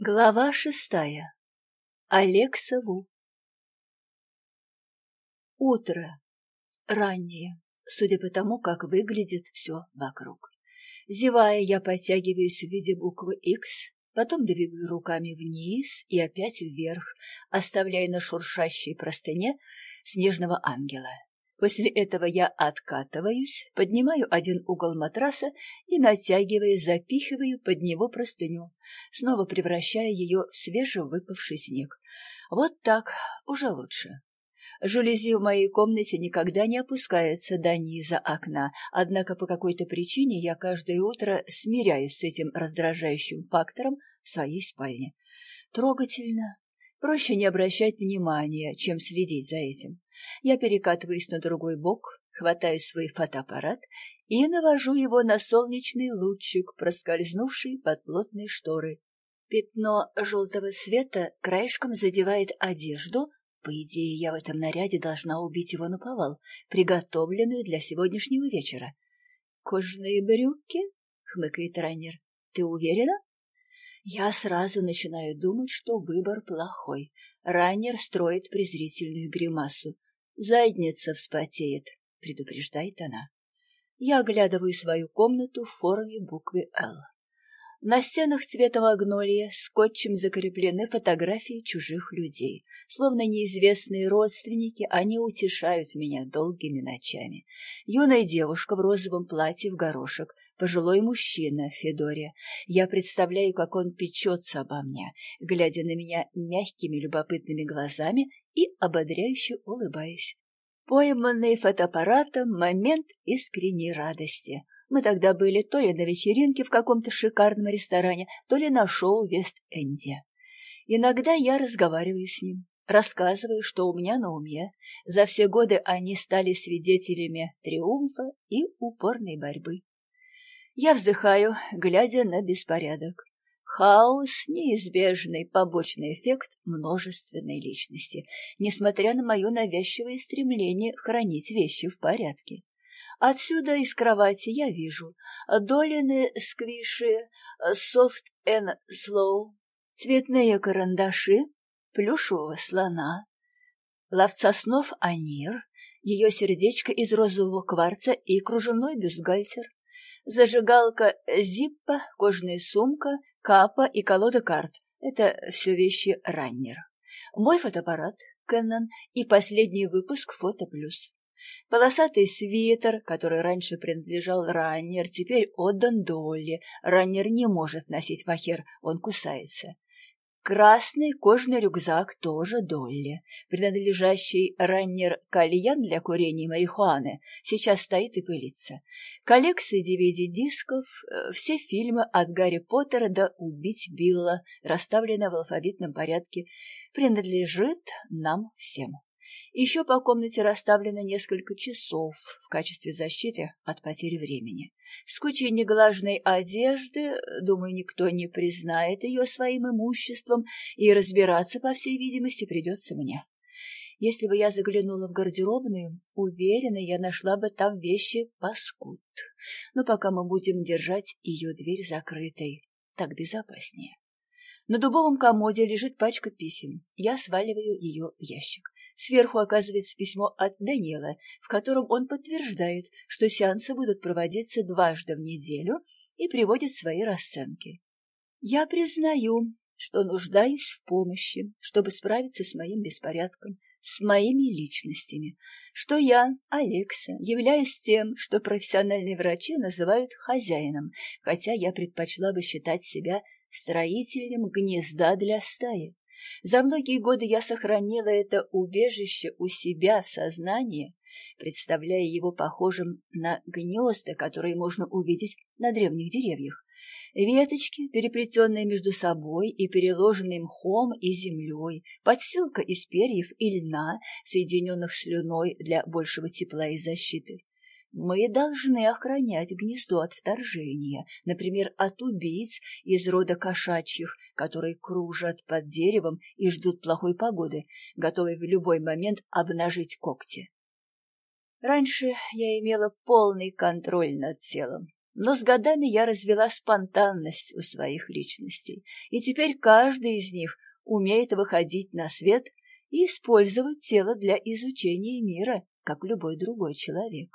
Глава шестая. Алекса Ву. Утро. Раннее, судя по тому, как выглядит все вокруг. Зевая, я подтягиваюсь в виде буквы X, потом двигаю руками вниз и опять вверх, оставляя на шуршащей простыне снежного ангела. После этого я откатываюсь, поднимаю один угол матраса и, натягивая, запихиваю под него простыню, снова превращая ее в свежевыпавший снег. Вот так, уже лучше. Жалюзи в моей комнате никогда не опускаются до низа окна, однако по какой-то причине я каждое утро смиряюсь с этим раздражающим фактором в своей спальне. Трогательно. Проще не обращать внимания, чем следить за этим. Я перекатываюсь на другой бок, хватаю свой фотоаппарат и навожу его на солнечный лучик, проскользнувший под плотные шторы. Пятно желтого света краешком задевает одежду. По идее, я в этом наряде должна убить его на повал, приготовленную для сегодняшнего вечера. «Кожаные брюки?» — хмыкает раннер. «Ты уверена?» Я сразу начинаю думать, что выбор плохой. Раннер строит презрительную гримасу. Задница вспотеет, предупреждает она. Я оглядываю свою комнату в форме буквы «Л». На стенах цвета магнолия скотчем закреплены фотографии чужих людей. Словно неизвестные родственники, они утешают меня долгими ночами. Юная девушка в розовом платье в горошек, пожилой мужчина в Федоре. Я представляю, как он печется обо мне, глядя на меня мягкими любопытными глазами и ободряюще улыбаясь. Пойманный фотоаппаратом момент искренней радости. Мы тогда были то ли на вечеринке в каком-то шикарном ресторане, то ли на шоу в Вест-Энде. Иногда я разговариваю с ним, рассказываю, что у меня на уме. За все годы они стали свидетелями триумфа и упорной борьбы. Я вздыхаю, глядя на беспорядок. Хаос — неизбежный побочный эффект множественной личности, несмотря на мое навязчивое стремление хранить вещи в порядке. Отсюда из кровати я вижу долины сквиши, софт and слоу, цветные карандаши, плюшевого слона, ловца снов Анир, ее сердечко из розового кварца и кружевной бюстгальтер, зажигалка Зиппа, кожаная сумка, капа и колода карт. Это все вещи раннер. Мой фотоаппарат, Canon и последний выпуск Фото Плюс. Полосатый свитер, который раньше принадлежал Раннер, теперь отдан Долли. Раннер не может носить махер, он кусается. Красный кожаный рюкзак тоже Долли, принадлежащий раннер кальян для курения марихуаны, сейчас стоит и пылится. Коллекция DVD-дисков, э, все фильмы от Гарри Поттера до «Убить Билла», расставлены в алфавитном порядке, принадлежит нам всем. Еще по комнате расставлено несколько часов в качестве защиты от потери времени. С кучей неглаженной одежды, думаю, никто не признает ее своим имуществом, и разбираться, по всей видимости, придется мне. Если бы я заглянула в гардеробную, уверена, я нашла бы там вещи паскуд. Но пока мы будем держать ее дверь закрытой, так безопаснее. На дубовом комоде лежит пачка писем. Я сваливаю ее в ящик. Сверху оказывается письмо от Данила, в котором он подтверждает, что сеансы будут проводиться дважды в неделю и приводит свои расценки. Я признаю, что нуждаюсь в помощи, чтобы справиться с моим беспорядком, с моими личностями, что я, Алекса, являюсь тем, что профессиональные врачи называют хозяином, хотя я предпочла бы считать себя строителем гнезда для стаи. За многие годы я сохранила это убежище у себя в сознании, представляя его похожим на гнезда, которые можно увидеть на древних деревьях. Веточки, переплетенные между собой и переложенные мхом и землей, подстилка из перьев и льна, соединенных слюной для большего тепла и защиты. Мы должны охранять гнездо от вторжения, например, от убийц из рода кошачьих, которые кружат под деревом и ждут плохой погоды, готовые в любой момент обнажить когти. Раньше я имела полный контроль над телом, Но с годами я развела спонтанность у своих личностей, и теперь каждый из них умеет выходить на свет и использовать тело для изучения мира, как любой другой человек.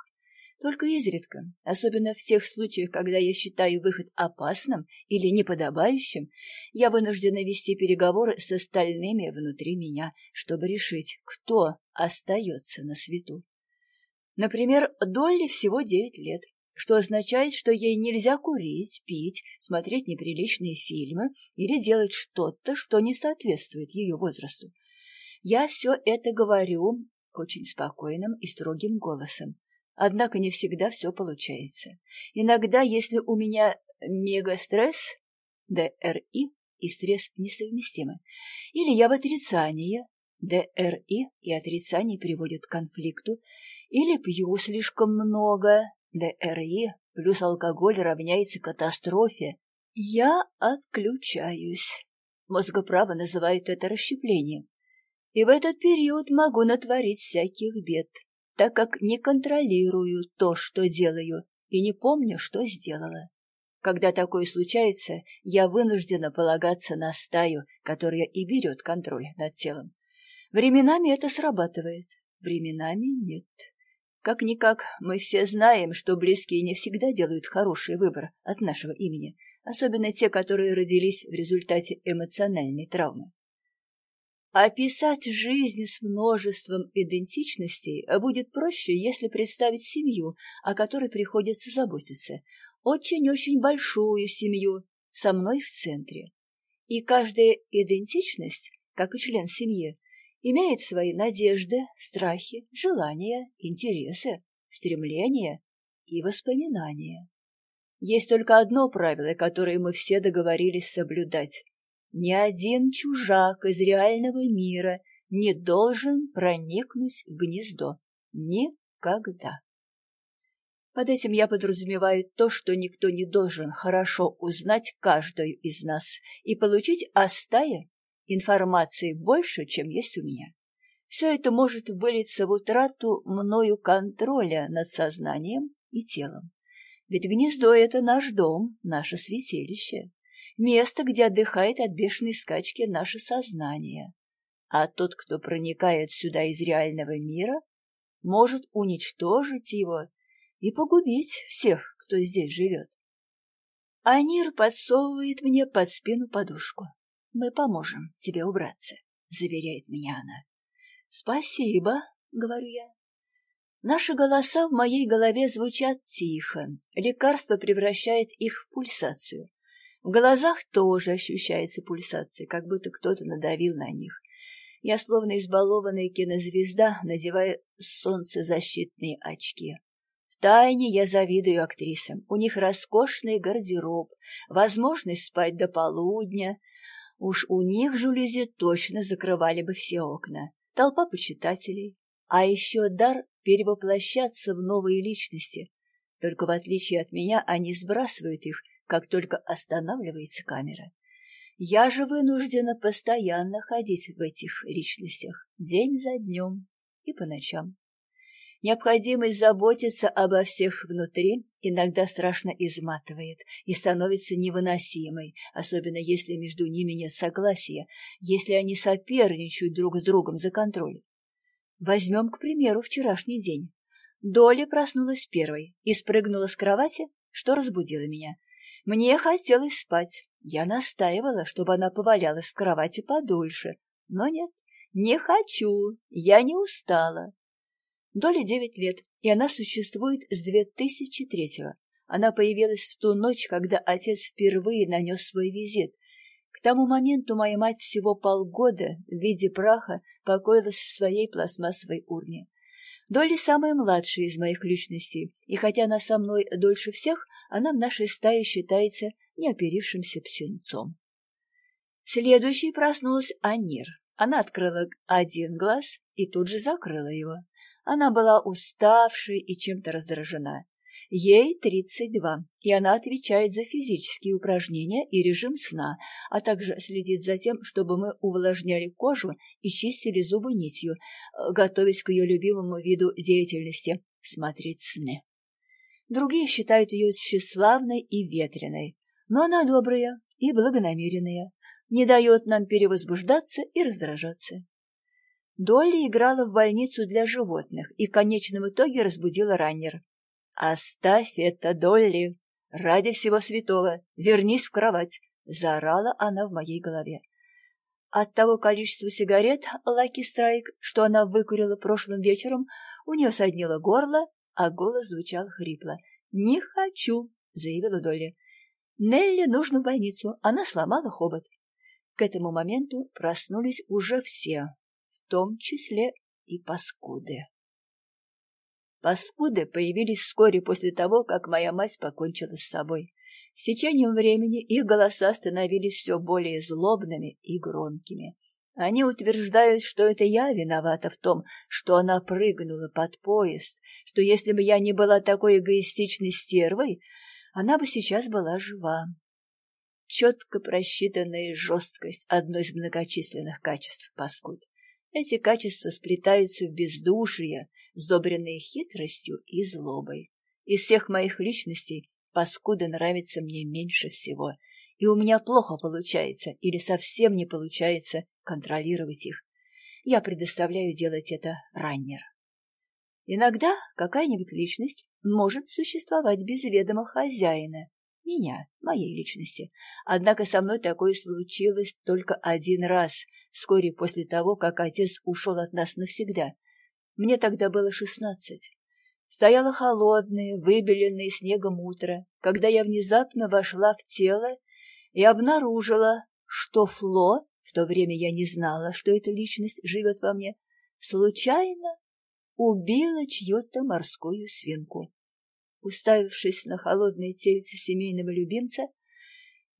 Только изредка, особенно в тех случаях, когда я считаю выход опасным или неподобающим, я вынуждена вести переговоры с остальными внутри меня, чтобы решить, кто остается на свету. Например, Долли всего девять лет, что означает, что ей нельзя курить, пить, смотреть неприличные фильмы или делать что-то, что не соответствует ее возрасту. Я все это говорю очень спокойным и строгим голосом. Однако не всегда все получается. Иногда, если у меня мегастресс, ДРИ и стресс несовместимы, или я в отрицании, ДРИ и отрицание приводят к конфликту, или пью слишком много, ДРИ плюс алкоголь равняется катастрофе, я отключаюсь. Мозгоправо называют это расщеплением. И в этот период могу натворить всяких бед так как не контролирую то, что делаю, и не помню, что сделала. Когда такое случается, я вынуждена полагаться на стаю, которая и берет контроль над телом. Временами это срабатывает, временами нет. Как-никак мы все знаем, что близкие не всегда делают хороший выбор от нашего имени, особенно те, которые родились в результате эмоциональной травмы. Описать жизнь с множеством идентичностей будет проще, если представить семью, о которой приходится заботиться. Очень-очень большую семью, со мной в центре. И каждая идентичность, как и член семьи, имеет свои надежды, страхи, желания, интересы, стремления и воспоминания. Есть только одно правило, которое мы все договорились соблюдать ни один чужак из реального мира не должен проникнуть в гнездо. Никогда. Под этим я подразумеваю то, что никто не должен хорошо узнать каждую из нас и получить о стае информации больше, чем есть у меня. Все это может вылиться в утрату мною контроля над сознанием и телом. Ведь гнездо — это наш дом, наше святилище место, где отдыхает от бешеной скачки наше сознание. А тот, кто проникает сюда из реального мира, может уничтожить его и погубить всех, кто здесь живет. Анир подсовывает мне под спину подушку. «Мы поможем тебе убраться», — заверяет меня она. «Спасибо», — говорю я. Наши голоса в моей голове звучат тихо. Лекарство превращает их в пульсацию. В глазах тоже ощущается пульсация, как будто кто-то надавил на них. Я словно избалованная кинозвезда, надевая солнцезащитные очки. Втайне я завидую актрисам. У них роскошный гардероб, возможность спать до полудня. Уж у них жалюзи точно закрывали бы все окна. Толпа почитателей. А еще дар перевоплощаться в новые личности. Только в отличие от меня они сбрасывают их как только останавливается камера. Я же вынуждена постоянно ходить в этих личностях, день за днем и по ночам. Необходимость заботиться обо всех внутри иногда страшно изматывает и становится невыносимой, особенно если между ними нет согласия, если они соперничают друг с другом за контроль. Возьмем, к примеру, вчерашний день. Доля проснулась первой и спрыгнула с кровати, что разбудило меня. Мне хотелось спать. Я настаивала, чтобы она повалялась в кровати подольше. Но нет, не хочу, я не устала. Доле девять лет, и она существует с 2003-го. Она появилась в ту ночь, когда отец впервые нанес свой визит. К тому моменту моя мать всего полгода в виде праха покоилась в своей пластмассовой урне. Долли самая младшая из моих личностей, и хотя она со мной дольше всех, она в нашей стае считается неоперившимся птенцом. Следующей проснулась Анир. Она открыла один глаз и тут же закрыла его. Она была уставшей и чем-то раздражена. Ей 32, и она отвечает за физические упражнения и режим сна, а также следит за тем, чтобы мы увлажняли кожу и чистили зубы нитью, готовясь к ее любимому виду деятельности – смотреть сны. Другие считают ее тщеславной и ветреной, но она добрая и благонамеренная, не дает нам перевозбуждаться и раздражаться. Долли играла в больницу для животных и в конечном итоге разбудила раннер. «Оставь это, Долли! Ради всего святого! Вернись в кровать!» — заорала она в моей голове. От того количества сигарет Лаки Страйк, что она выкурила прошлым вечером, у нее соднило горло, а голос звучал хрипло. «Не хочу!» — заявила Долли. «Нелли нужно в больницу, она сломала хобот». К этому моменту проснулись уже все, в том числе и паскуды. Паскуды появились вскоре после того, как моя мать покончила с собой. С течением времени их голоса становились все более злобными и громкими. Они утверждают, что это я виновата в том, что она прыгнула под поезд, что если бы я не была такой эгоистичной стервой, она бы сейчас была жива. Четко просчитанная жесткость — одно из многочисленных качеств паскуд. Эти качества сплетаются в бездушие, сдобренные хитростью и злобой. Из всех моих личностей паскуды нравятся мне меньше всего, и у меня плохо получается или совсем не получается контролировать их. Я предоставляю делать это раннер. Иногда какая-нибудь личность может существовать без ведома хозяина, меня, моей личности. Однако со мной такое случилось только один раз, вскоре после того, как отец ушел от нас навсегда. Мне тогда было шестнадцать. Стояло холодное, выбеленное снегом утро, когда я внезапно вошла в тело и обнаружила, что Фло, в то время я не знала, что эта личность живет во мне, случайно убила чью-то морскую свинку. Уставившись на холодное тельце семейного любимца,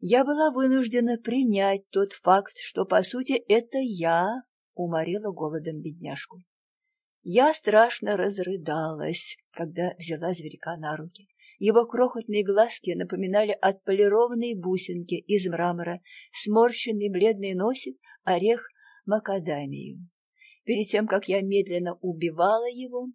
я была вынуждена принять тот факт, что, по сути, это я уморила голодом бедняжку. Я страшно разрыдалась, когда взяла зверька на руки. Его крохотные глазки напоминали отполированные бусинки из мрамора, сморщенный бледный носик, орех макадамию. Перед тем, как я медленно убивала его,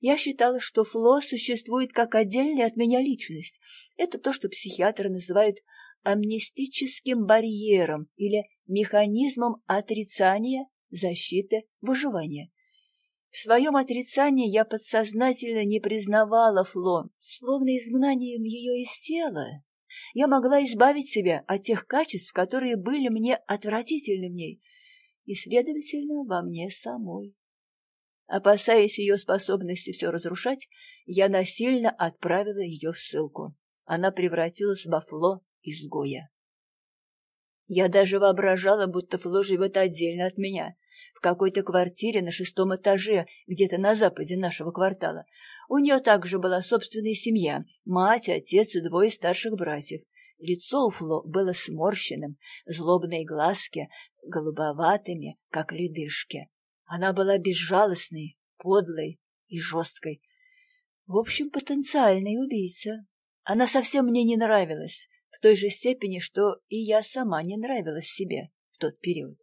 я считала, что Фло существует как отдельная от меня личность. Это то, что психиатры называют амнестическим барьером или механизмом отрицания, защиты, выживания. В своем отрицании я подсознательно не признавала Фло, словно изгнанием ее из тела. Я могла избавить себя от тех качеств, которые были мне отвратительны в ней, и, следовательно, во мне самой. Опасаясь ее способности все разрушать, я насильно отправила ее в ссылку. Она превратилась во Фло изгоя. Я даже воображала, будто Фло живет отдельно от меня, в какой-то квартире на шестом этаже, где-то на западе нашего квартала. У нее также была собственная семья, мать, отец и двое старших братьев. Лицо у Фло было сморщенным, злобные глазки голубоватыми, как ледышки. Она была безжалостной, подлой и жесткой. В общем, потенциальный убийца. Она совсем мне не нравилась, в той же степени, что и я сама не нравилась себе в тот период.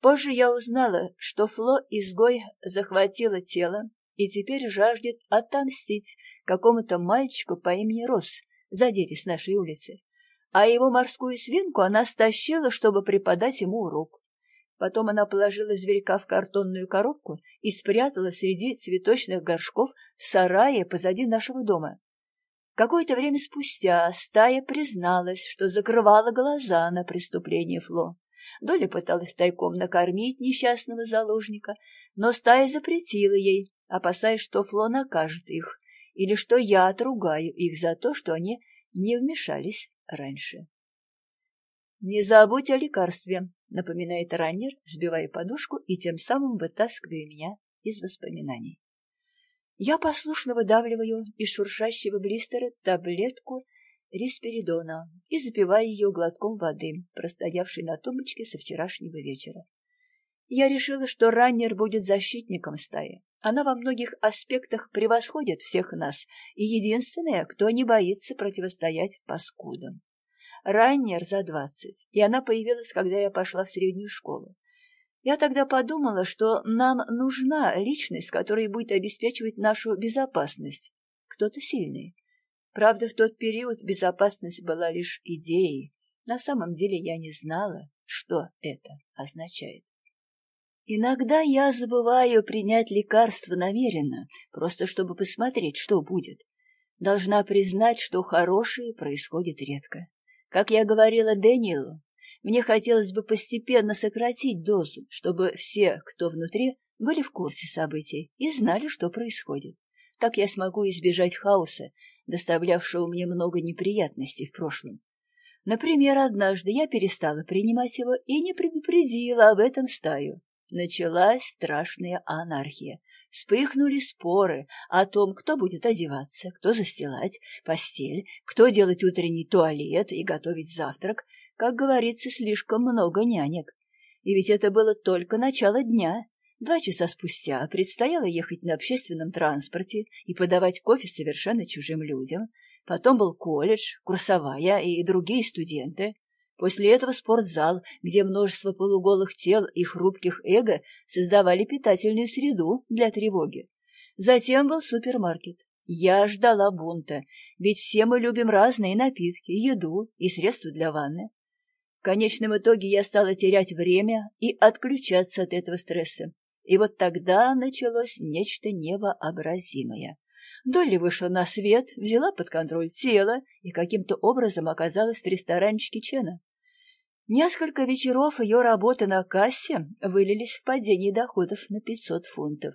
Позже я узнала, что Фло изгой захватила тело и теперь жаждет отомстить какому-то мальчику по имени Рос, задери с нашей улицы. А его морскую свинку она стащила, чтобы преподать ему урок. Потом она положила зверька в картонную коробку и спрятала среди цветочных горшков в сарае позади нашего дома. Какое-то время спустя стая призналась, что закрывала глаза на преступление Фло. Доля пыталась тайком накормить несчастного заложника, но стая запретила ей, опасаясь, что Фло накажет их, или что я отругаю их за то, что они не вмешались раньше. «Не забудь о лекарстве», — напоминает раннер, сбивая подушку и тем самым вытаскивая меня из воспоминаний. Я послушно выдавливаю из шуршащего блистера таблетку рисперидона и запиваю ее глотком воды, простоявшей на тумбочке со вчерашнего вечера. Я решила, что раннер будет защитником стаи. Она во многих аспектах превосходит всех нас и единственная, кто не боится противостоять паскудам. Раннер за двадцать, и она появилась, когда я пошла в среднюю школу. Я тогда подумала, что нам нужна личность, которая будет обеспечивать нашу безопасность. кто-то сильный. Правда, в тот период безопасность была лишь идеей. На самом деле я не знала, что это означает. Иногда я забываю принять лекарство намеренно, просто чтобы посмотреть, что будет. Должна признать, что хорошее происходит редко. Как я говорила Дэниелу, мне хотелось бы постепенно сократить дозу, чтобы все, кто внутри, были в курсе событий и знали, что происходит. Так я смогу избежать хаоса, доставлявшего мне много неприятностей в прошлом. Например, однажды я перестала принимать его и не предупредила об этом стаю. Началась страшная анархия. Вспыхнули споры о том, кто будет одеваться, кто застилать постель, кто делать утренний туалет и готовить завтрак. Как говорится, слишком много нянек. И ведь это было только начало дня. Два часа спустя предстояло ехать на общественном транспорте и подавать кофе совершенно чужим людям. Потом был колледж, курсовая и другие студенты. После этого спортзал, где множество полуголых тел и хрупких эго создавали питательную среду для тревоги. Затем был супермаркет. Я ждала бунта, ведь все мы любим разные напитки, еду и средства для ванны. В конечном итоге я стала терять время и отключаться от этого стресса. И вот тогда началось нечто невообразимое. Долли вышла на свет, взяла под контроль тело и каким-то образом оказалась в ресторанчике Чена. Несколько вечеров ее работы на кассе вылились в падение доходов на 500 фунтов.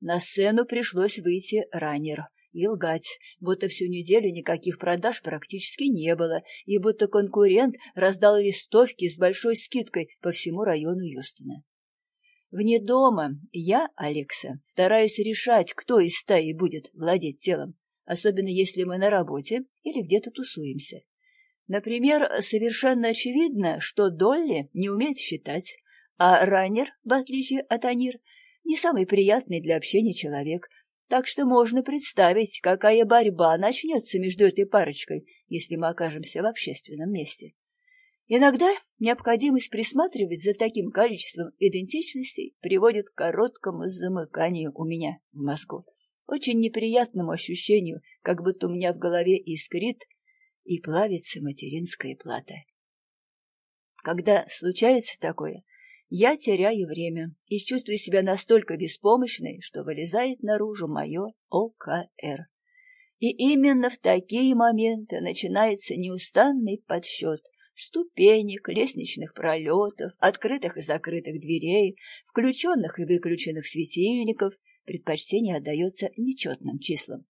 На сцену пришлось выйти раннер и лгать, будто всю неделю никаких продаж практически не было, и будто конкурент раздал листовки с большой скидкой по всему району Юстона. Вне дома я, Алекса, стараюсь решать, кто из стаи будет владеть телом, особенно если мы на работе или где-то тусуемся. Например, совершенно очевидно, что Долли не умеет считать, а Раннер, в отличие от Анир, не самый приятный для общения человек, так что можно представить, какая борьба начнется между этой парочкой, если мы окажемся в общественном месте. Иногда необходимость присматривать за таким количеством идентичностей приводит к короткому замыканию у меня в мозгу, очень неприятному ощущению, как будто у меня в голове искрит и плавится материнская плата. Когда случается такое, я теряю время и чувствую себя настолько беспомощной, что вылезает наружу мое ОКР. И именно в такие моменты начинается неустанный подсчет ступенек, лестничных пролетов, открытых и закрытых дверей, включенных и выключенных светильников, предпочтение отдается нечетным числам.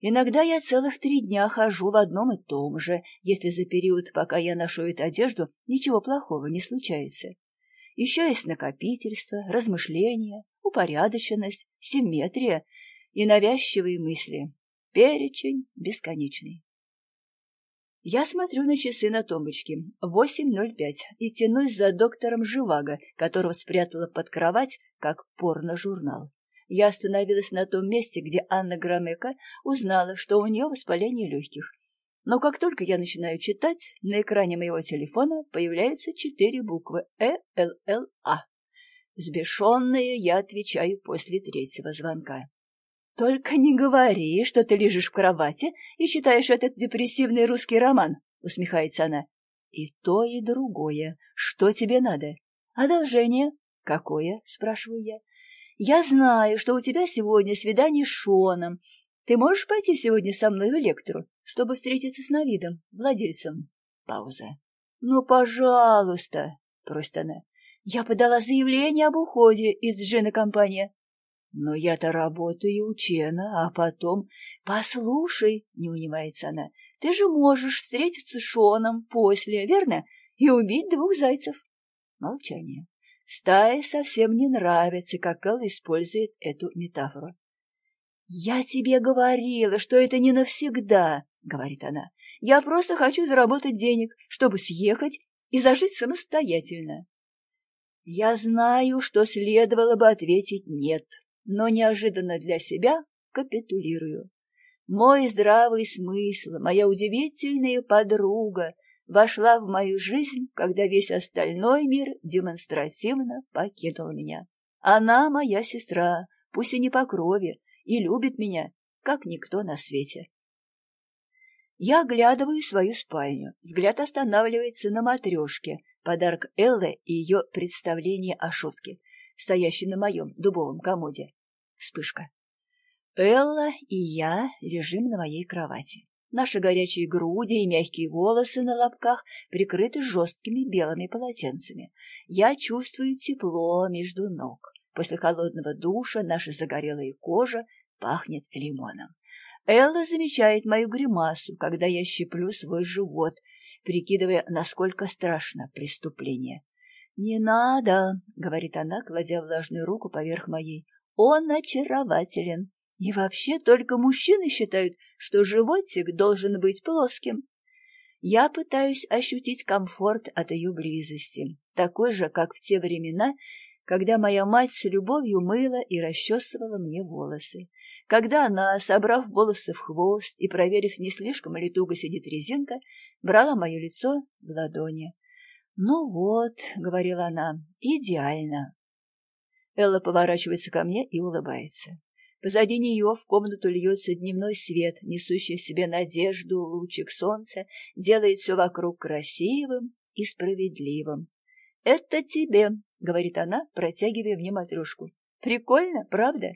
Иногда я целых три дня хожу в одном и том же, если за период, пока я ношу эту одежду, ничего плохого не случается. Еще есть накопительство, размышления, упорядоченность, симметрия и навязчивые мысли. Перечень бесконечный. Я смотрю на часы на тумбочке. 8.05 и тянусь за доктором Живаго, которого спрятала под кровать, как порно-журнал я остановилась на том месте, где Анна Громека узнала, что у нее воспаление легких. Но как только я начинаю читать, на экране моего телефона появляются четыре буквы «Э», «Л», «Л», «А». Сбешенная я отвечаю после третьего звонка. «Только не говори, что ты лежишь в кровати и читаешь этот депрессивный русский роман», — усмехается она. «И то, и другое. Что тебе надо?» «Одолжение». «Какое?» — спрашиваю я. Я знаю, что у тебя сегодня свидание с Шоном. Ты можешь пойти сегодня со мной в Электру, чтобы встретиться с Навидом, владельцем? Пауза. Ну, пожалуйста, просит она. Я подала заявление об уходе из Джина компании. Но я-то работаю у Чена, а потом... Послушай, не унимается она, ты же можешь встретиться с Шоном после, верно? И убить двух зайцев. Молчание. Стае совсем не нравится, как Эл использует эту метафору. «Я тебе говорила, что это не навсегда», — говорит она. «Я просто хочу заработать денег, чтобы съехать и зажить самостоятельно». Я знаю, что следовало бы ответить «нет», но неожиданно для себя капитулирую. Мой здравый смысл, моя удивительная подруга, вошла в мою жизнь, когда весь остальной мир демонстративно покинул меня. Она моя сестра, пусть и не по крови, и любит меня, как никто на свете. Я оглядываю свою спальню. Взгляд останавливается на матрешке, подарок Эллы и ее представление о шутке, стоящей на моем дубовом комоде. Вспышка. Элла и я лежим на моей кровати. Наши горячие груди и мягкие волосы на лобках прикрыты жесткими белыми полотенцами. Я чувствую тепло между ног. После холодного душа наша загорелая кожа пахнет лимоном. Элла замечает мою гримасу, когда я щиплю свой живот, прикидывая, насколько страшно преступление. «Не надо», — говорит она, кладя влажную руку поверх моей. «Он очарователен. И вообще только мужчины считают, что животик должен быть плоским. Я пытаюсь ощутить комфорт от ее близости, такой же, как в те времена, когда моя мать с любовью мыла и расчесывала мне волосы, когда она, собрав волосы в хвост и проверив, не слишком ли туго сидит резинка, брала мое лицо в ладони. «Ну вот», — говорила она, — «идеально». Элла поворачивается ко мне и улыбается. Позади нее в комнату льется дневной свет, несущий в себе надежду, лучик солнца, делает все вокруг красивым и справедливым. «Это тебе», — говорит она, протягивая мне матрешку. «Прикольно, правда?»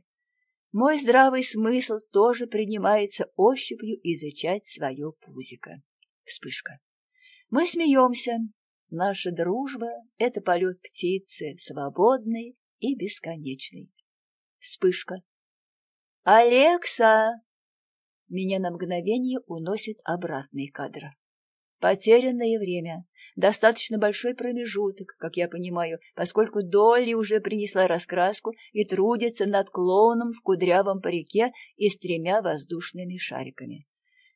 Мой здравый смысл тоже принимается ощупью изучать свое пузико. Вспышка. Мы смеемся. Наша дружба — это полет птицы, свободный и бесконечный. Вспышка. «Алекса!» Меня на мгновение уносит обратный кадр. Потерянное время. Достаточно большой промежуток, как я понимаю, поскольку Долли уже принесла раскраску и трудится над клоуном в кудрявом парике и с тремя воздушными шариками.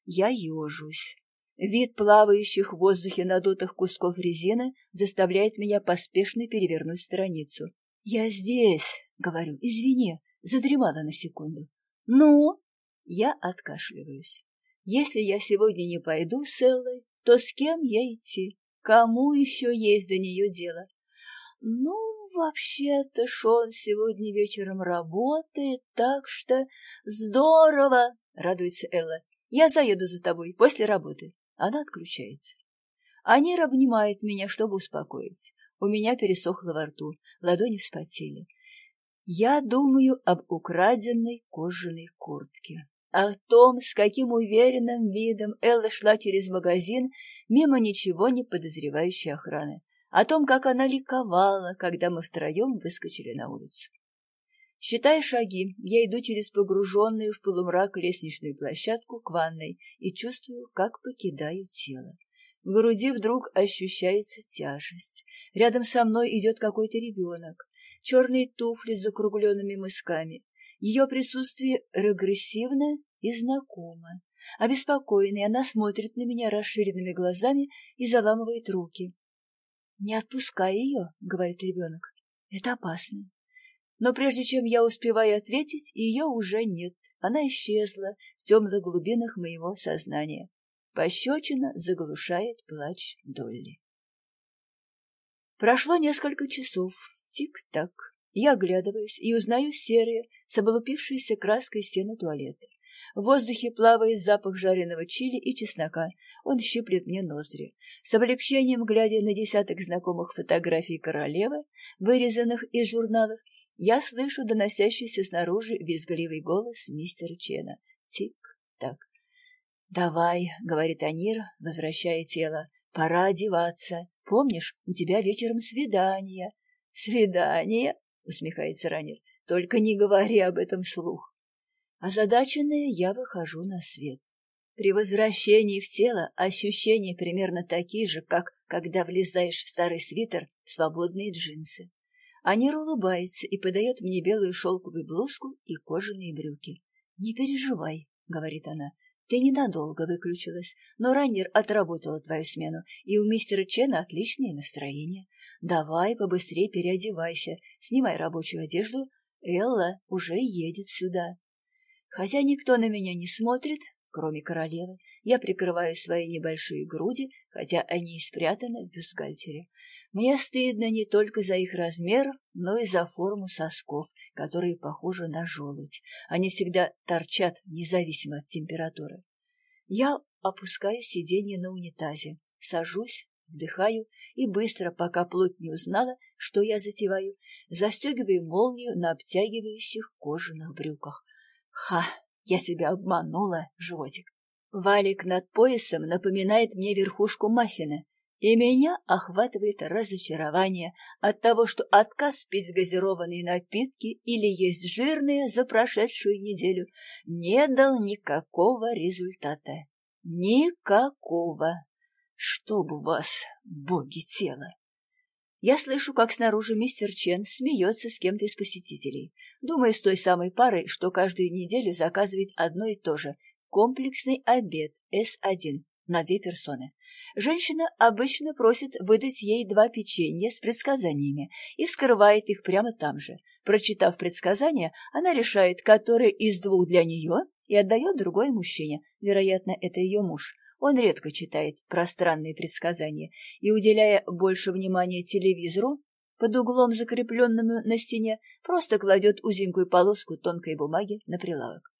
Я ежусь. Вид плавающих в воздухе надутых кусков резины заставляет меня поспешно перевернуть страницу. «Я здесь», — говорю, — «извини, задремала на секунду». «Ну?» Я откашливаюсь. «Если я сегодня не пойду с Эллой, то с кем я идти? Кому еще есть до нее дело?» «Ну, вообще-то Шон сегодня вечером работает, так что...» «Здорово!» — радуется Элла. «Я заеду за тобой после работы». Она отключается. Анир обнимает меня, чтобы успокоить. У меня пересохло во рту, ладони вспотели. Я думаю об украденной кожаной куртке, о том, с каким уверенным видом Элла шла через магазин мимо ничего не подозревающей охраны, о том, как она ликовала, когда мы втроем выскочили на улицу. Считая шаги, я иду через погруженную в полумрак лестничную площадку к ванной и чувствую, как покидаю тело. В груди вдруг ощущается тяжесть. Рядом со мной идет какой-то ребенок черные туфли с закругленными мысками. Ее присутствие регрессивно и знакомо. Обеспокоенная, она смотрит на меня расширенными глазами и заламывает руки. «Не отпускай ее», — говорит ребенок. «Это опасно». Но прежде чем я успеваю ответить, ее уже нет. Она исчезла в темных глубинах моего сознания. Пощечина заглушает плач Долли. Прошло несколько часов. Тик-так. Я оглядываюсь и узнаю серые, с облупившейся краской стены туалета. В воздухе плавает запах жареного чили и чеснока. Он щиплет мне ноздри. С облегчением, глядя на десяток знакомых фотографий королевы, вырезанных из журналов, я слышу доносящийся снаружи визгливый голос мистера Чена. Тик-так. «Давай», — говорит Анир, возвращая тело, — «пора одеваться. Помнишь, у тебя вечером свидание. «Свидание?» — усмехается ранер. «Только не говори об этом слух». Озадаченная я выхожу на свет. При возвращении в тело ощущения примерно такие же, как когда влезаешь в старый свитер в свободные джинсы. Анир улыбается и подает мне белую шелковую блузку и кожаные брюки. «Не переживай», — говорит она, — «ты ненадолго выключилась, но раннер отработала твою смену, и у мистера Чена отличное настроение. Давай побыстрее переодевайся, снимай рабочую одежду. Элла уже едет сюда. Хотя никто на меня не смотрит, кроме королевы, Я прикрываю свои небольшие груди, хотя они и спрятаны в бюстгальтере. Мне стыдно не только за их размер, но и за форму сосков, которые похожи на желудь. Они всегда торчат, независимо от температуры. Я опускаю сиденье на унитазе, сажусь, вдыхаю и быстро, пока плоть не узнала, что я затеваю, застегиваю молнию на обтягивающих кожаных брюках. Ха! Я тебя обманула, животик. Валик над поясом напоминает мне верхушку маффина, и меня охватывает разочарование от того, что отказ пить газированные напитки или есть жирные за прошедшую неделю не дал никакого результата. Никакого. Чтоб вас, боги тела! Я слышу, как снаружи мистер Чен смеется с кем-то из посетителей. Думаю, с той самой парой, что каждую неделю заказывает одно и то же – комплексный обед С1 на две персоны. Женщина обычно просит выдать ей два печенья с предсказаниями и скрывает их прямо там же. Прочитав предсказание, она решает, которое из двух для нее, и отдает другое мужчине. Вероятно, это ее муж. Он редко читает пространные предсказания и, уделяя больше внимания телевизору, под углом, закрепленному на стене, просто кладет узенькую полоску тонкой бумаги на прилавок.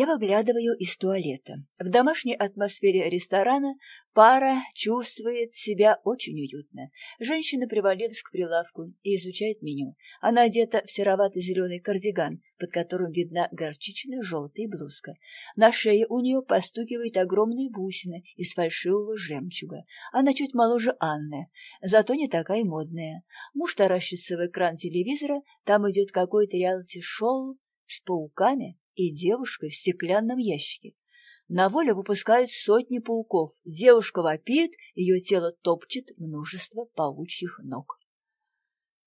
Я выглядываю из туалета. В домашней атмосфере ресторана пара чувствует себя очень уютно. Женщина привалилась к прилавку и изучает меню. Она одета в серовато-зеленый кардиган, под которым видна горчичная желтая блузка. На шее у нее постукивают огромные бусины из фальшивого жемчуга. Она чуть моложе Анны, зато не такая модная. Муж таращится в экран телевизора, там идет какое-то реалити-шоу с пауками и девушкой в стеклянном ящике. На волю выпускают сотни пауков. Девушка вопит, ее тело топчет множество паучьих ног.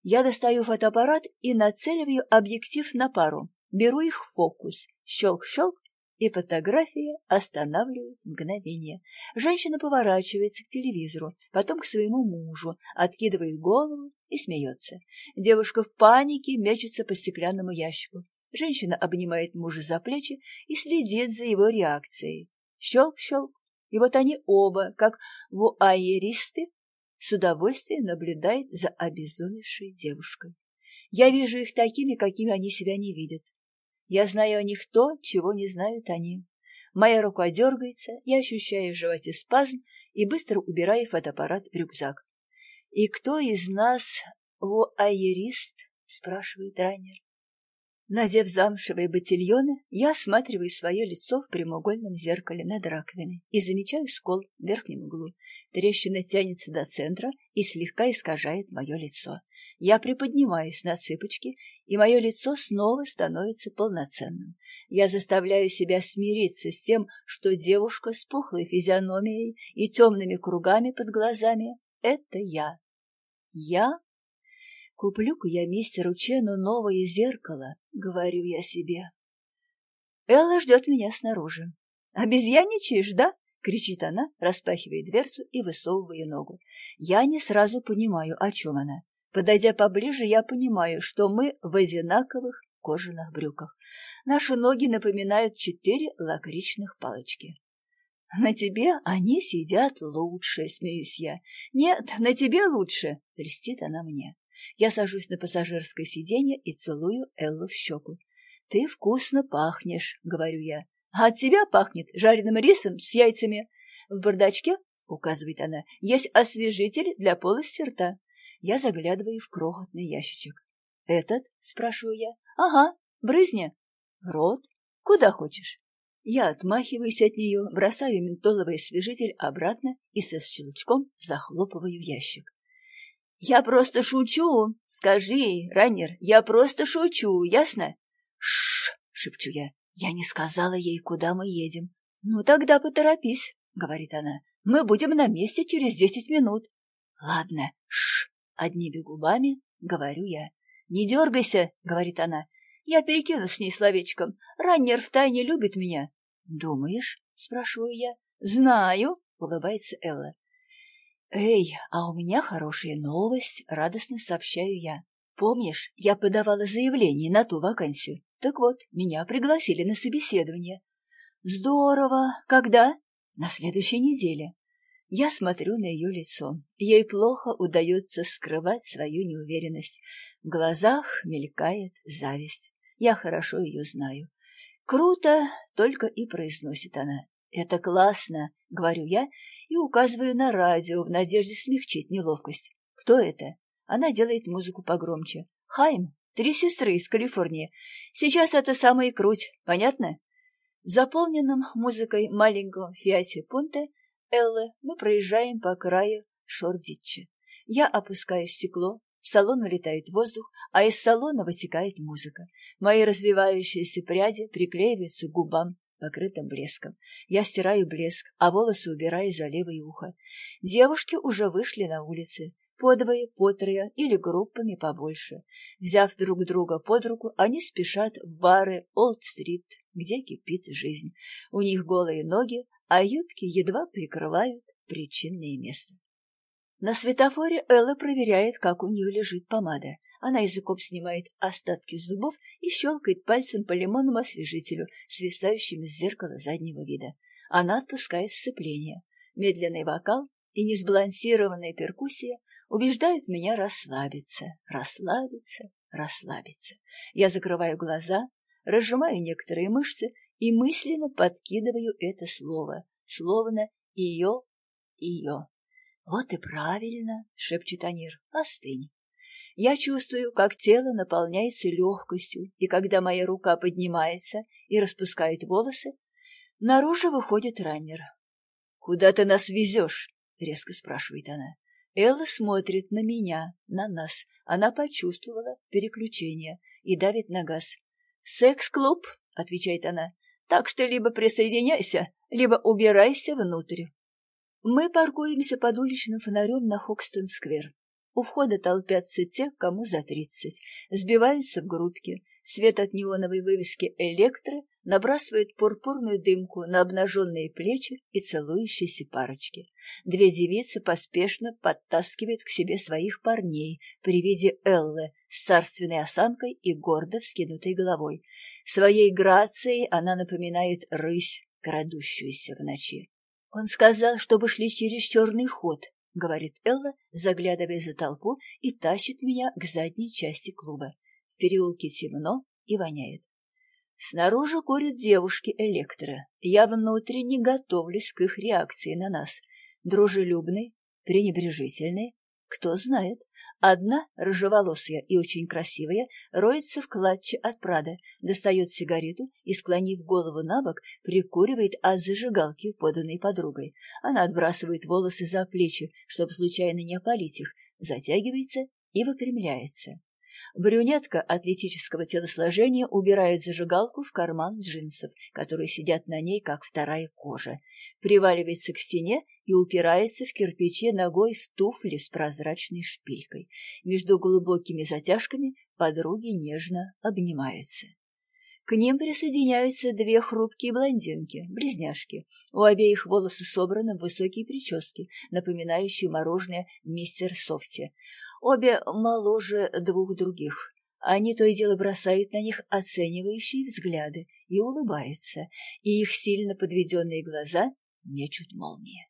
Я достаю фотоаппарат и нацеливаю объектив на пару. Беру их в фокус. Щелк-щелк, и фотография останавливает мгновение. Женщина поворачивается к телевизору, потом к своему мужу, откидывает голову и смеется. Девушка в панике мечется по стеклянному ящику. Женщина обнимает мужа за плечи и следит за его реакцией. Щелк-щелк. И вот они оба, как вуайеристы, с удовольствием наблюдают за обезумевшей девушкой. Я вижу их такими, какими они себя не видят. Я знаю о них то, чего не знают они. Моя рука дергается, я ощущаю в животе спазм и быстро убираю фотоаппарат в рюкзак. «И кто из нас вуайерист?» — спрашивает раннер. Надев замшевые ботильоны, я осматриваю свое лицо в прямоугольном зеркале над раковиной и замечаю скол в верхнем углу. Трещина тянется до центра и слегка искажает мое лицо. Я приподнимаюсь на цыпочки, и мое лицо снова становится полноценным. Я заставляю себя смириться с тем, что девушка с пухлой физиономией и темными кругами под глазами — это я. Я Куплю-ка я мистеру Чену новое зеркало, говорю я себе. Элла ждет меня снаружи. «Обезьяничаешь, да?» — кричит она, распахивая дверцу и высовывая ногу. Я не сразу понимаю, о чем она. Подойдя поближе, я понимаю, что мы в одинаковых кожаных брюках. Наши ноги напоминают четыре лакричных палочки. «На тебе они сидят лучше», — смеюсь я. «Нет, на тебе лучше», — льстит она мне. Я сажусь на пассажирское сиденье и целую Эллу в щеку. «Ты вкусно пахнешь», — говорю я. «А от тебя пахнет жареным рисом с яйцами. В бардачке, — указывает она, — есть освежитель для полости рта». Я заглядываю в крохотный ящичек. «Этот?» — спрашиваю я. «Ага, брызни». «Рот? Куда хочешь?» Я отмахиваюсь от нее, бросаю ментоловый освежитель обратно и со щелчком захлопываю ящик. «Я просто шучу! Скажи раннер, я просто шучу, ясно?» «Шш!» — шепчу я. «Я не сказала ей, куда мы едем». «Ну тогда поторопись», — говорит она. «Мы будем на месте через десять минут». «Ладно, шш!» — одними губами говорю я. «Не дергайся», — говорит она. «Я перекину с ней словечком. Раннер втайне любит меня». «Думаешь?» — спрашиваю я. «Знаю», — улыбается Элла. «Эй, а у меня хорошая новость», — радостно сообщаю я. «Помнишь, я подавала заявление на ту вакансию? Так вот, меня пригласили на собеседование». «Здорово! Когда?» На следующей неделе. Я смотрю на ее лицо. Ей плохо удается скрывать свою неуверенность. В глазах мелькает зависть. Я хорошо ее знаю. «Круто!» — только и произносит она. «Это классно!» — говорю я и указываю на радио в надежде смягчить неловкость. «Кто это?» Она делает музыку погромче. «Хайм, три сестры из Калифорнии. Сейчас это самое круть, понятно?» В заполненном музыкой маленьком Фиате Пунте Эллы мы проезжаем по краю Шордитча. Я опускаю стекло, в салон вылетает воздух, а из салона вытекает музыка. Мои развивающиеся пряди приклеиваются к губам, покрытым блеском. Я стираю блеск, а волосы убираю за левое ухо. Девушки уже вышли на улицы. По двое, по трое или группами побольше. Взяв друг друга под руку, они спешат в бары Олд-стрит, где кипит жизнь. У них голые ноги, а юбки едва прикрывают причинное место. На светофоре Элла проверяет, как у нее лежит помада. Она языком снимает остатки зубов и щелкает пальцем по лимонному освежителю, свисающим из зеркала заднего вида. Она отпускает сцепление. Медленный вокал и несбалансированная перкуссия убеждают меня расслабиться, расслабиться, расслабиться. Я закрываю глаза, разжимаю некоторые мышцы и мысленно подкидываю это слово, словно «ее», «ее». «Вот и правильно», — шепчет Анир, — «остынь». Я чувствую, как тело наполняется легкостью, и когда моя рука поднимается и распускает волосы, наружу выходит раннер. «Куда ты нас везешь?» — резко спрашивает она. Элла смотрит на меня, на нас. Она почувствовала переключение и давит на газ. «Секс-клуб», — отвечает она. «Так что либо присоединяйся, либо убирайся внутрь». Мы паркуемся под уличным фонарем на Хокстон-сквер. У входа толпятся те, кому за тридцать, сбиваются в группки. Свет от неоновой вывески «Электро» набрасывает пурпурную дымку на обнаженные плечи и целующиеся парочки. Две девицы поспешно подтаскивают к себе своих парней при виде Эллы с царственной осанкой и гордо вскинутой головой. Своей грацией она напоминает рысь, крадущуюся в ночи. Он сказал, чтобы шли через черный ход, — говорит Элла, заглядывая за толпу и тащит меня к задней части клуба. В переулке темно и воняет. Снаружи курят девушки Электро. Я внутренне готовлюсь к их реакции на нас. Дружелюбный, пренебрежительный, кто знает. Одна, рыжеволосая и очень красивая, роется в клатче от Прада, достает сигарету и, склонив голову на бок, прикуривает от зажигалки, поданной подругой. Она отбрасывает волосы за плечи, чтобы случайно не опалить их, затягивается и выпрямляется. Брюнетка атлетического телосложения убирает зажигалку в карман джинсов, которые сидят на ней, как вторая кожа, приваливается к стене и упирается в кирпиче ногой в туфли с прозрачной шпилькой. Между глубокими затяжками подруги нежно обнимаются. К ним присоединяются две хрупкие блондинки, близняшки. У обеих волосы собраны в высокие прически, напоминающие мороженое мистер Софти. Обе моложе двух других. Они то и дело бросают на них оценивающие взгляды и улыбаются, и их сильно подведенные глаза мечут молнии.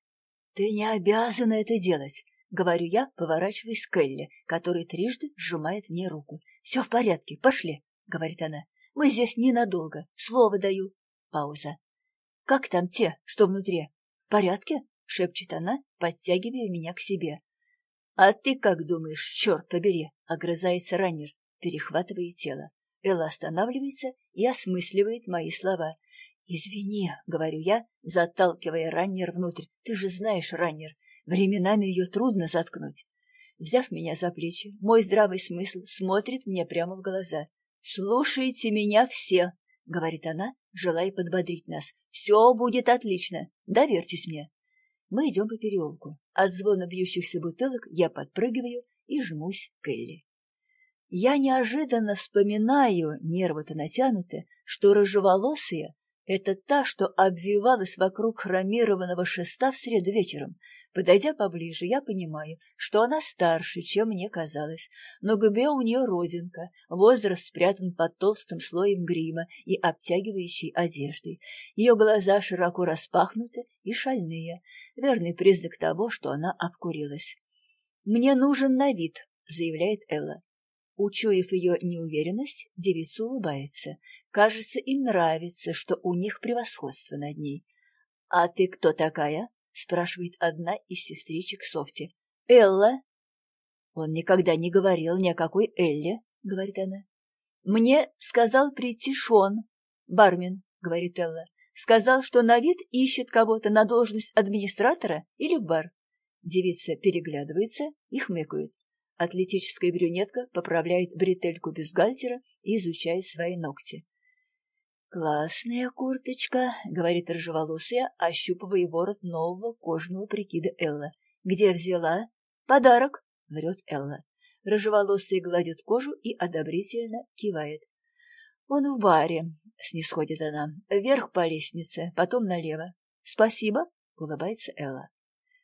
«Ты не обязана это делать», — говорю я, поворачиваясь к Элли, который трижды сжимает мне руку. «Все в порядке, пошли», — говорит она. «Мы здесь ненадолго, слово даю». Пауза. «Как там те, что внутри?» «В порядке?» — шепчет она, подтягивая меня к себе. «А ты как думаешь, черт побери?» — огрызается раннер, перехватывая тело. Элла останавливается и осмысливает мои слова. «Извини», — говорю я, заталкивая раннер внутрь. «Ты же знаешь, раннер, временами ее трудно заткнуть». Взяв меня за плечи, мой здравый смысл смотрит мне прямо в глаза. «Слушайте меня все», — говорит она, желая подбодрить нас. «Все будет отлично. Доверьтесь мне». Мы идем по переулку. От звона бьющихся бутылок я подпрыгиваю и жмусь к Элли. Я неожиданно вспоминаю, нервы-то натянуты, что рыжеволосая — это та, что обвивалась вокруг хромированного шеста в среду вечером. Подойдя поближе, я понимаю, что она старше, чем мне казалось. На губе у нее родинка, возраст спрятан под толстым слоем грима и обтягивающей одеждой. Ее глаза широко распахнуты и шальные, верный признак того, что она обкурилась. «Мне нужен на вид», — заявляет Элла. Учуяв ее неуверенность, девица улыбается. Кажется, им нравится, что у них превосходство над ней. «А ты кто такая?» — спрашивает одна из сестричек Софти. «Элла». «Он никогда не говорил ни о какой Элле», — говорит она. «Мне сказал прийти Шон, бармен», — говорит Элла. «Сказал, что на вид ищет кого-то на должность администратора или в бар». Девица переглядывается и хмыкает. Атлетическая брюнетка поправляет бретельку бюстгальтера и изучает свои ногти. «Классная курточка», — говорит рыжеволосая, ощупывая ворот нового кожаного прикида Элла. «Где взяла?» «Подарок», — врет Элла. Рыжеволосая гладит кожу и одобрительно кивает. «Он в баре», — снисходит она. «Вверх по лестнице, потом налево». «Спасибо», — улыбается Элла.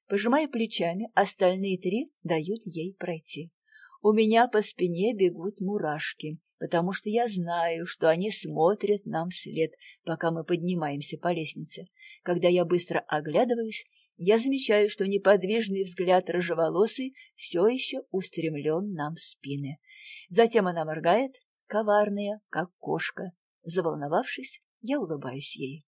Пожимая плечами, остальные три дают ей пройти. У меня по спине бегут мурашки потому что я знаю, что они смотрят нам вслед, пока мы поднимаемся по лестнице. Когда я быстро оглядываюсь, я замечаю, что неподвижный взгляд рыжеволосый все еще устремлен нам в спины. Затем она моргает, коварная, как кошка. Заволновавшись, я улыбаюсь ей.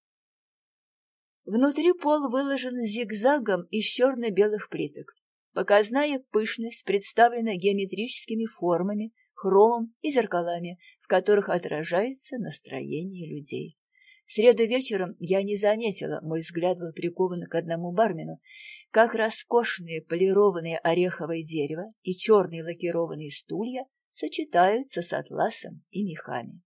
Внутри пол выложен зигзагом из черно-белых плиток. Показная пышность представлена геометрическими формами, хромом и зеркалами, в которых отражается настроение людей. В среду вечером я не заметила, мой взгляд был прикован к одному бармену, как роскошные полированные ореховое дерево и черные лакированные стулья сочетаются с атласом и мехами.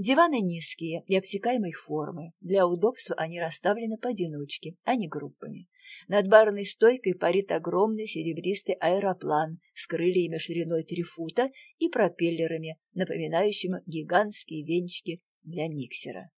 Диваны низкие и обтекаемой формы. Для удобства они расставлены поодиночке, а не группами. Над барной стойкой парит огромный серебристый аэроплан с крыльями шириной три фута и пропеллерами, напоминающими гигантские венчики для миксера.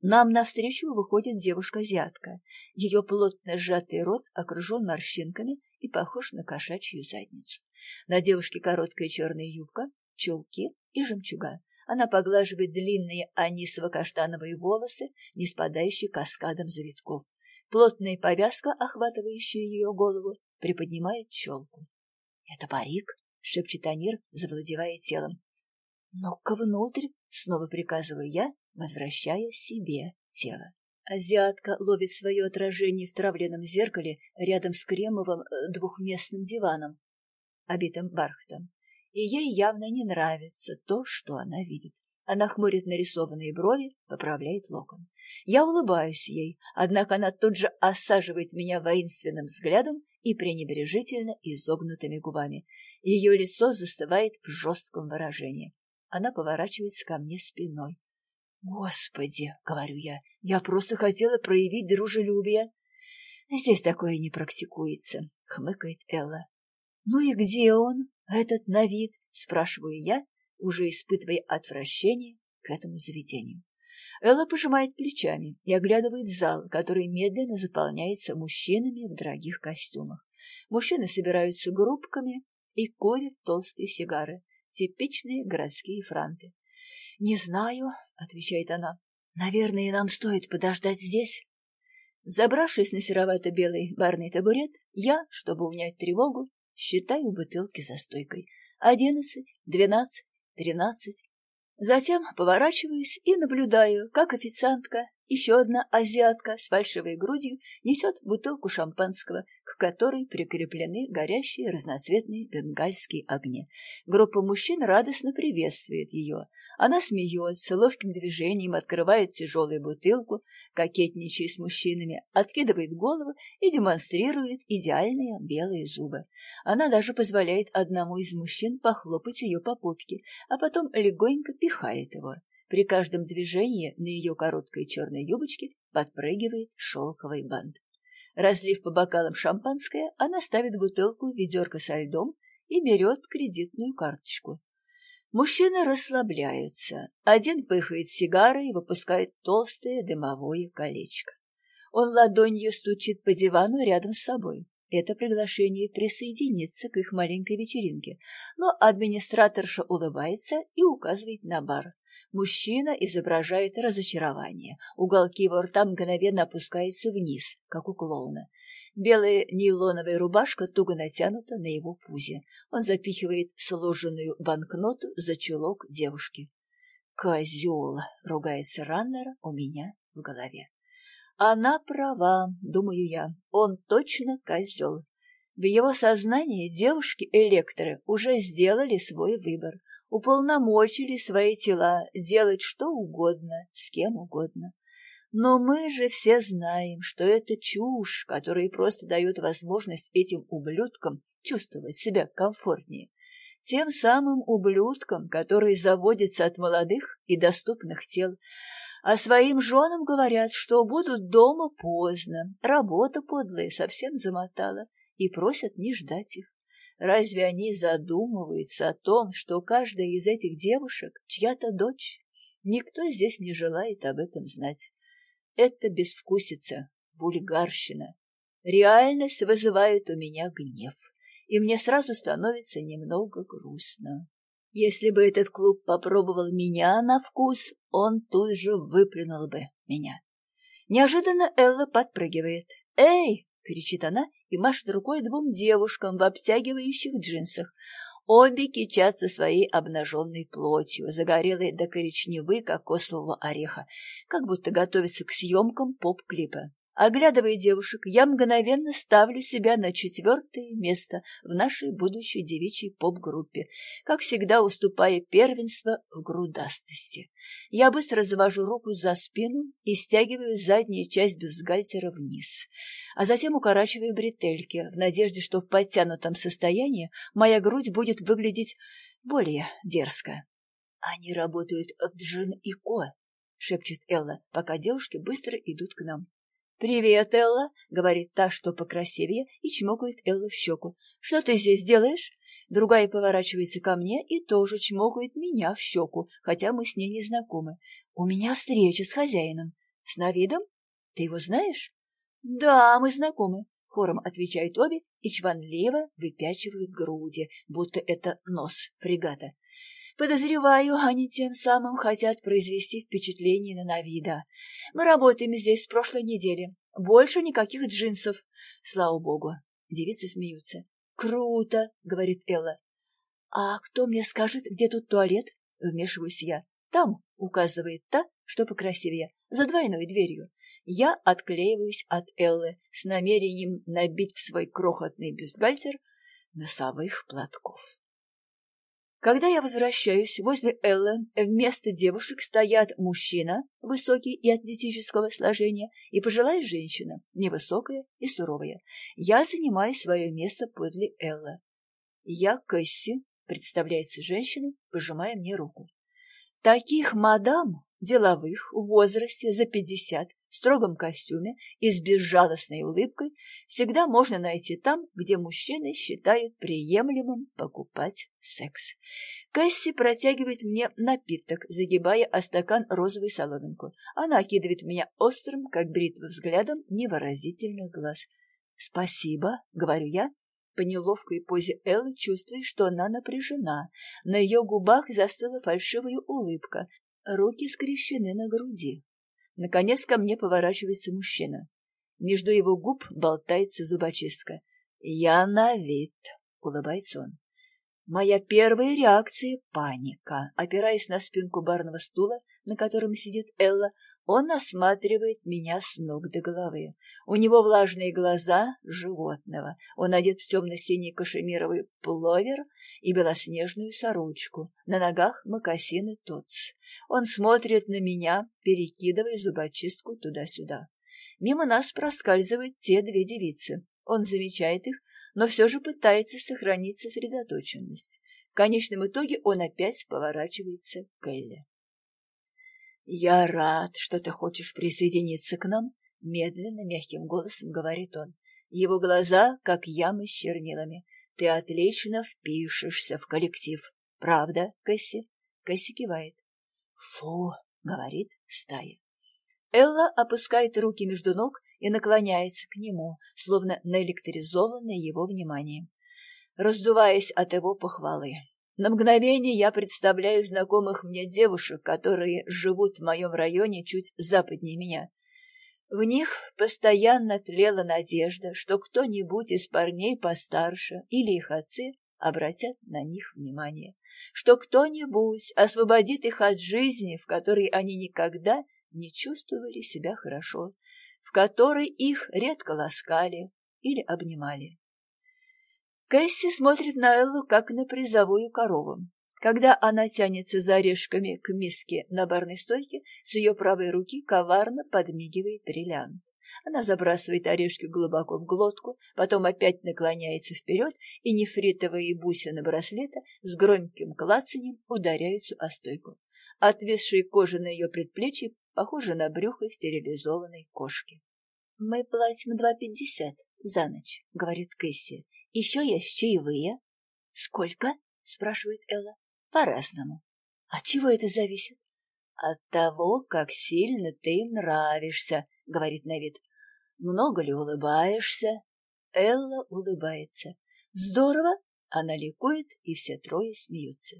Нам навстречу выходит девушка-азиатка. Ее плотно сжатый рот окружен морщинками и похож на кошачью задницу. На девушке короткая черная юбка, чулки и жемчуга. Она поглаживает длинные анисово-каштановые волосы, не спадающие каскадом завитков. Плотная повязка, охватывающая ее голову, приподнимает челку. — Это парик? — шепчет Анир, завладевая телом. — Ну-ка внутрь, — снова приказываю я, возвращая себе тело. Азиатка ловит свое отражение в травленном зеркале рядом с кремовым э, двухместным диваном, обитым бархатом. И ей явно не нравится то, что она видит. Она хмурит нарисованные брови, поправляет локон. Я улыбаюсь ей, однако она тут же осаживает меня воинственным взглядом и пренебрежительно изогнутыми губами. Ее лицо застывает в жестком выражении. Она поворачивается ко мне спиной. «Господи!» — говорю я. «Я просто хотела проявить дружелюбие». «Здесь такое не практикуется», — хмыкает Элла. «Ну и где он, этот на вид?» — спрашиваю я, уже испытывая отвращение к этому заведению. Элла пожимает плечами и оглядывает зал, который медленно заполняется мужчинами в дорогих костюмах. Мужчины собираются группками и курят толстые сигары, типичные городские франты. «Не знаю», — отвечает она. «Наверное, нам стоит подождать здесь». Забравшись на серовато-белый барный табурет, я, чтобы унять тревогу, считаю бутылки за стойкой. Одиннадцать, двенадцать, тринадцать. Затем поворачиваюсь и наблюдаю, как официантка, еще одна азиатка с фальшивой грудью, несет бутылку шампанского, к которой прикреплены горящие разноцветные бенгальские огни. Группа мужчин радостно приветствует ее. Она смеется, ловким движением открывает тяжелую бутылку, кокетничая с мужчинами, откидывает голову и демонстрирует идеальные белые зубы. Она даже позволяет одному из мужчин похлопать ее по попке, а потом легонько пихает его. При каждом движении на ее короткой черной юбочке подпрыгивает шелковый бант. Разлив по бокалам шампанское, она ставит бутылку в ведерко со льдом и берет кредитную карточку. Мужчины расслабляются. Один пыхает сигарой и выпускает толстое дымовое колечко. Он ладонью стучит по дивану рядом с собой. Это приглашение присоединиться к их маленькой вечеринке, но администраторша улыбается и указывает на бар. Мужчина изображает разочарование. Уголки его рта мгновенно опускаются вниз, как у клоуна. Белая нейлоновая рубашка туго натянута на его пузе. Он запихивает сложенную банкноту за чулок девушки. «Козел!» — ругается Раннер у меня в голове. Она права, думаю я, он точно козел. В его сознании девушки-электоры уже сделали свой выбор, уполномочили свои тела делать что угодно, с кем угодно. Но мы же все знаем, что это чушь, которая просто дает возможность этим ублюдкам чувствовать себя комфортнее. Тем самым ублюдкам, которые заводятся от молодых и доступных тел, а своим женам говорят, что будут дома поздно, работа подлая совсем замотала, и просят не ждать их. Разве они задумываются о том, что каждая из этих девушек чья-то дочь? Никто здесь не желает об этом знать. Это безвкусица, вульгарщина. Реальность вызывает у меня гнев, и мне сразу становится немного грустно. Если бы этот клуб попробовал меня на вкус, он тут же выплюнул бы меня. Неожиданно Элла подпрыгивает. «Эй!» — кричит она и машет рукой двум девушкам в обтягивающих джинсах. Обе кичатся своей обнаженной плотью, загорелой до коричневы кокосового ореха, как будто готовятся к съемкам поп-клипа. Оглядывая девушек, я мгновенно ставлю себя на четвертое место в нашей будущей девичьей поп-группе, как всегда уступая первенство в грудастости. Я быстро завожу руку за спину и стягиваю заднюю часть бюстгальтера вниз, а затем укорачиваю бретельки в надежде, что в подтянутом состоянии моя грудь будет выглядеть более дерзко. «Они работают в Джин и Ко», — шепчет Элла, пока девушки быстро идут к нам. «Привет, Элла», — говорит та, что покрасивее, и чмокает Эллу в щеку. «Что ты здесь делаешь?» Другая поворачивается ко мне и тоже чмокает меня в щеку, хотя мы с ней не знакомы. «У меня встреча с хозяином». «С Навидом? Ты его знаешь?» «Да, мы знакомы», — хором отвечают обе и чванливо выпячивают груди, будто это нос фрегата. Подозреваю, они тем самым хотят произвести впечатление на Навида. Мы работаем здесь с прошлой недели. Больше никаких джинсов. Слава богу. Девицы смеются. Круто, говорит Элла. А кто мне скажет, где тут туалет? Вмешиваюсь я. Там, указывает та, что покрасивее, за двойной дверью. Я отклеиваюсь от Эллы с намерением набить в свой крохотный бюстгальтер носовых платков. Когда я возвращаюсь, возле Эллы вместо девушек стоят мужчина, высокий и атлетического сложения, и пожилая женщина, невысокая и суровая. Я занимаю свое место подле Эллы. Я Кэсси, представляется женщина, пожимая мне руку. Таких мадам, деловых, в возрасте за пятьдесят, строгом костюме и с безжалостной улыбкой всегда можно найти там, где мужчины считают приемлемым покупать секс. Кэсси протягивает мне напиток, загибая о стакан розовую соломинку. Она окидывает меня острым, как бритва, взглядом невыразительных глаз. «Спасибо», — говорю я, по неловкой позе Эллы чувствуя, что она напряжена. На ее губах застыла фальшивая улыбка, руки скрещены на груди. Наконец ко мне поворачивается мужчина. Между его губ болтается зубочистка. «Я на вид», — улыбается он. Моя первая реакция — паника. Опираясь на спинку барного стула, на котором сидит Элла, он осматривает меня с ног до головы. У него влажные глаза животного. Он одет в темно-синий кашемировый пловер и белоснежную сорочку. На ногах мокасины тоц. Он смотрит на меня, перекидывая зубочистку туда-сюда. Мимо нас проскальзывают те две девицы. Он замечает их, но все же пытается сохранить сосредоточенность. В конечном итоге он опять поворачивается к Элле. «Я рад, что ты хочешь присоединиться к нам», — медленно, мягким голосом говорит он. Его глаза, как ямы с чернилами. «Ты отлично впишешься в коллектив. Правда, Кэсси?» Кэсси кивает. «Фу», — говорит стая. Элла опускает руки между ног и наклоняется к нему, словно наэлектризованный его вниманием, раздуваясь от его похвалы. На мгновение я представляю знакомых мне девушек, которые живут в моем районе чуть западнее меня. В них постоянно тлела надежда, что кто-нибудь из парней постарше или их отцы обратят на них внимание, что кто-нибудь освободит их от жизни, в которой они никогда не чувствовали себя хорошо, в которой их редко ласкали или обнимали. Кэсси смотрит на Эллу, как на призовую корову. Когда она тянется за орешками к миске на барной стойке, с ее правой руки коварно подмигивает бриллиант. Она забрасывает орешки глубоко в глотку, потом опять наклоняется вперед, и нефритовые бусины браслета с громким клацаньем ударяются о стойку. Отвисшие кожа на ее предплечье похожа на брюхо стерилизованной кошки. — Мы платим два пятьдесят за ночь, — говорит Кэсси. — Еще есть чаевые. — Сколько? — спрашивает Элла. — По-разному. — От чего это зависит? — От того, как сильно ты нравишься, — говорит Навид. — Много ли улыбаешься? Элла улыбается. — Здорово! Она ликует, и все трое смеются.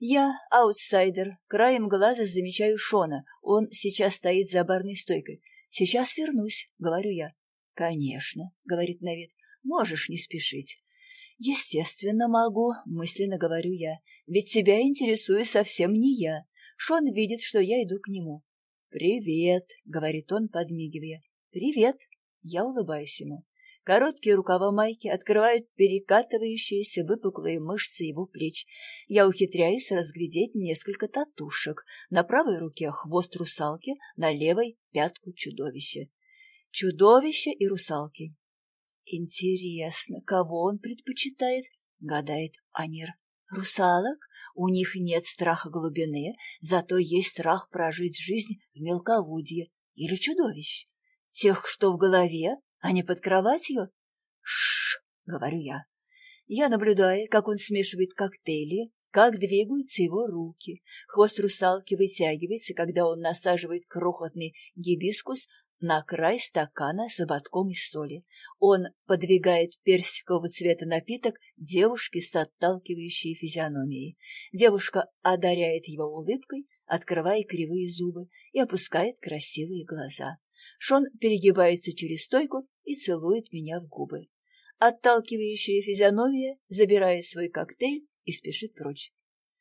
Я, аутсайдер, краем глаза замечаю Шона. Он сейчас стоит за барной стойкой. Сейчас вернусь, говорю я. Конечно, говорит Навид. Можешь не спешить. Естественно, могу, мысленно говорю я. Ведь тебя интересует совсем не я. Шон видит, что я иду к нему. Привет, говорит он, подмигивая. Привет. Я улыбаюсь ему. Короткие рукава майки открывают перекатывающиеся выпуклые мышцы его плеч. Я ухитряюсь разглядеть несколько татушек. На правой руке хвост русалки, на левой — пятку чудовища. Чудовище и русалки. Интересно, кого он предпочитает? Гадает Анир. Русалок? У них нет страха глубины, зато есть страх прожить жизнь в мелководье. Или чудовищ. Тех, что в голове, а не под кроватью? Шш, говорю я. Я наблюдаю, как он смешивает коктейли, как двигаются его руки. Хвост русалки вытягивается, когда он насаживает крохотный гибискус на край стакана с ободком из соли. Он подвигает персикового цвета напиток девушке с отталкивающей физиономией. Девушка одаряет его улыбкой, открывая кривые зубы и опускает красивые глаза. Шон перегибается через стойку и целует меня в губы. Отталкивающая физиономия забирает свой коктейль и спешит прочь.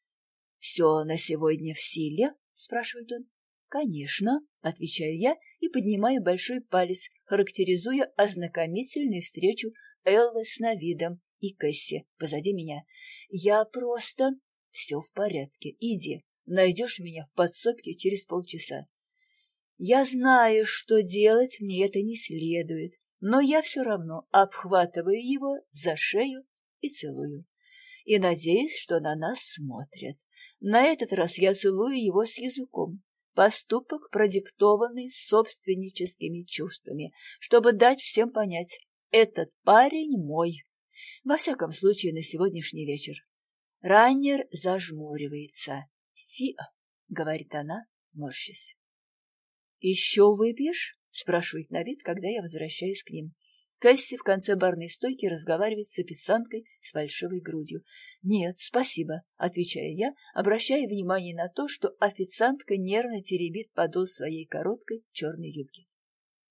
— Все на сегодня в силе? — спрашивает он. — Конечно, — отвечаю я и поднимаю большой палец, характеризуя ознакомительную встречу Эллы с Навидом и Кэсси позади меня. Я просто... Все в порядке, иди, найдешь меня в подсобке через полчаса. Я знаю, что делать мне это не следует, но я все равно обхватываю его за шею и целую. И надеюсь, что на нас смотрят. На этот раз я целую его с языком. Поступок, продиктованный собственническими чувствами, чтобы дать всем понять, этот парень мой. Во всяком случае, на сегодняшний вечер. Раннер зажмуривается. «Фи!» — говорит она, морщась. «Еще выпьешь?» — спрашивает на вид, когда я возвращаюсь к ним. Кэсси в конце барной стойки разговаривает с официанткой с фальшивой грудью. «Нет, спасибо», — отвечаю я, обращая внимание на то, что официантка нервно теребит подол своей короткой черной юбки.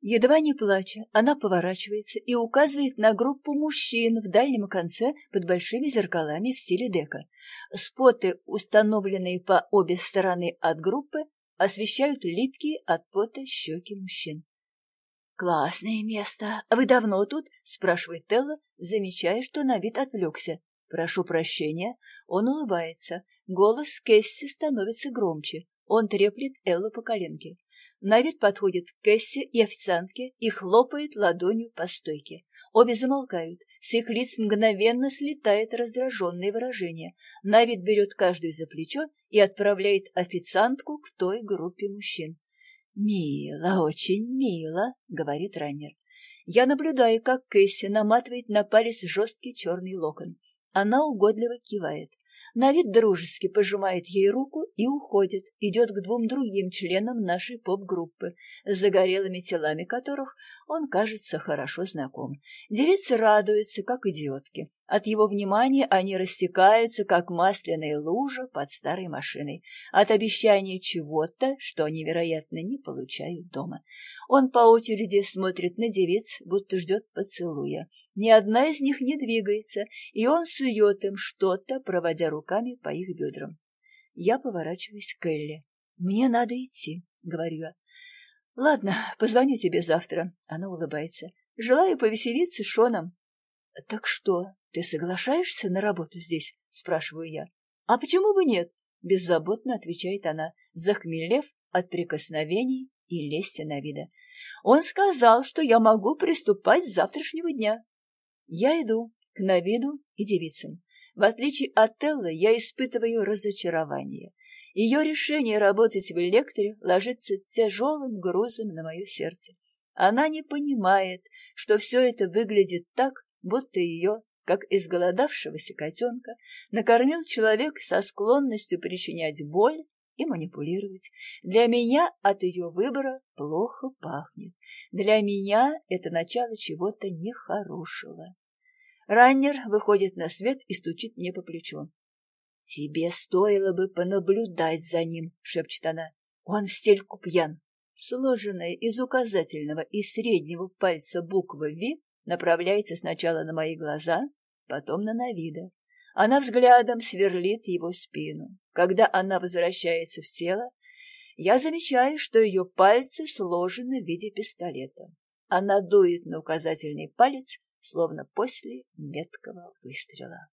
Едва не плача, она поворачивается и указывает на группу мужчин в дальнем конце под большими зеркалами в стиле дека. Споты, установленные по обе стороны от группы, освещают липкие от пота щеки мужчин. «Классное место. Вы давно тут?» — спрашивает Телла, замечая, что на вид отвлекся. «Прошу прощения». Он улыбается. Голос Кэсси становится громче. Он треплет Эллу по коленке. Навид подходит к Кэсси и официантке и хлопает ладонью по стойке. Обе замолкают. С их лиц мгновенно слетает раздраженное выражение. Навид берет каждую за плечо и отправляет официантку к той группе мужчин. «Мило, очень мило», — говорит раннер. Я наблюдаю, как Кэсси наматывает на палец жесткий черный локон. Она угодливо кивает. На вид дружески пожимает ей руку и уходит, идет к двум другим членам нашей поп-группы, загорелыми телами которых Он, кажется, хорошо знаком. Девицы радуются, как идиотки. От его внимания они растекаются, как масляная лужа под старой машиной. От обещания чего-то, что они, вероятно, не получают дома. Он по очереди смотрит на девиц, будто ждет поцелуя. Ни одна из них не двигается, и он сует им что-то, проводя руками по их бедрам. Я поворачиваюсь к Элли. «Мне надо идти», — говорю я. Ладно, позвоню тебе завтра. Она улыбается. Желаю повеселиться с Шоном. Так что, ты соглашаешься на работу здесь? Спрашиваю я. А почему бы нет? Беззаботно отвечает она, захмелев от прикосновений и лести на вида. Он сказал, что я могу приступать с завтрашнего дня. Я иду к Навиду и девицам. В отличие от Теллы, я испытываю разочарование. Ее решение работать в электре ложится тяжелым грузом на мое сердце. Она не понимает, что все это выглядит так, будто ее, как изголодавшегося котенка, накормил человек со склонностью причинять боль и манипулировать. Для меня от ее выбора плохо пахнет. Для меня это начало чего-то нехорошего. Раннер выходит на свет и стучит мне по плечу. «Тебе стоило бы понаблюдать за ним», — шепчет она. «Он в стельку пьян». Сложенная из указательного и среднего пальца буква «Ви» направляется сначала на мои глаза, потом на Навида. Она взглядом сверлит его спину. Когда она возвращается в тело, я замечаю, что ее пальцы сложены в виде пистолета. Она дует на указательный палец, словно после меткого выстрела.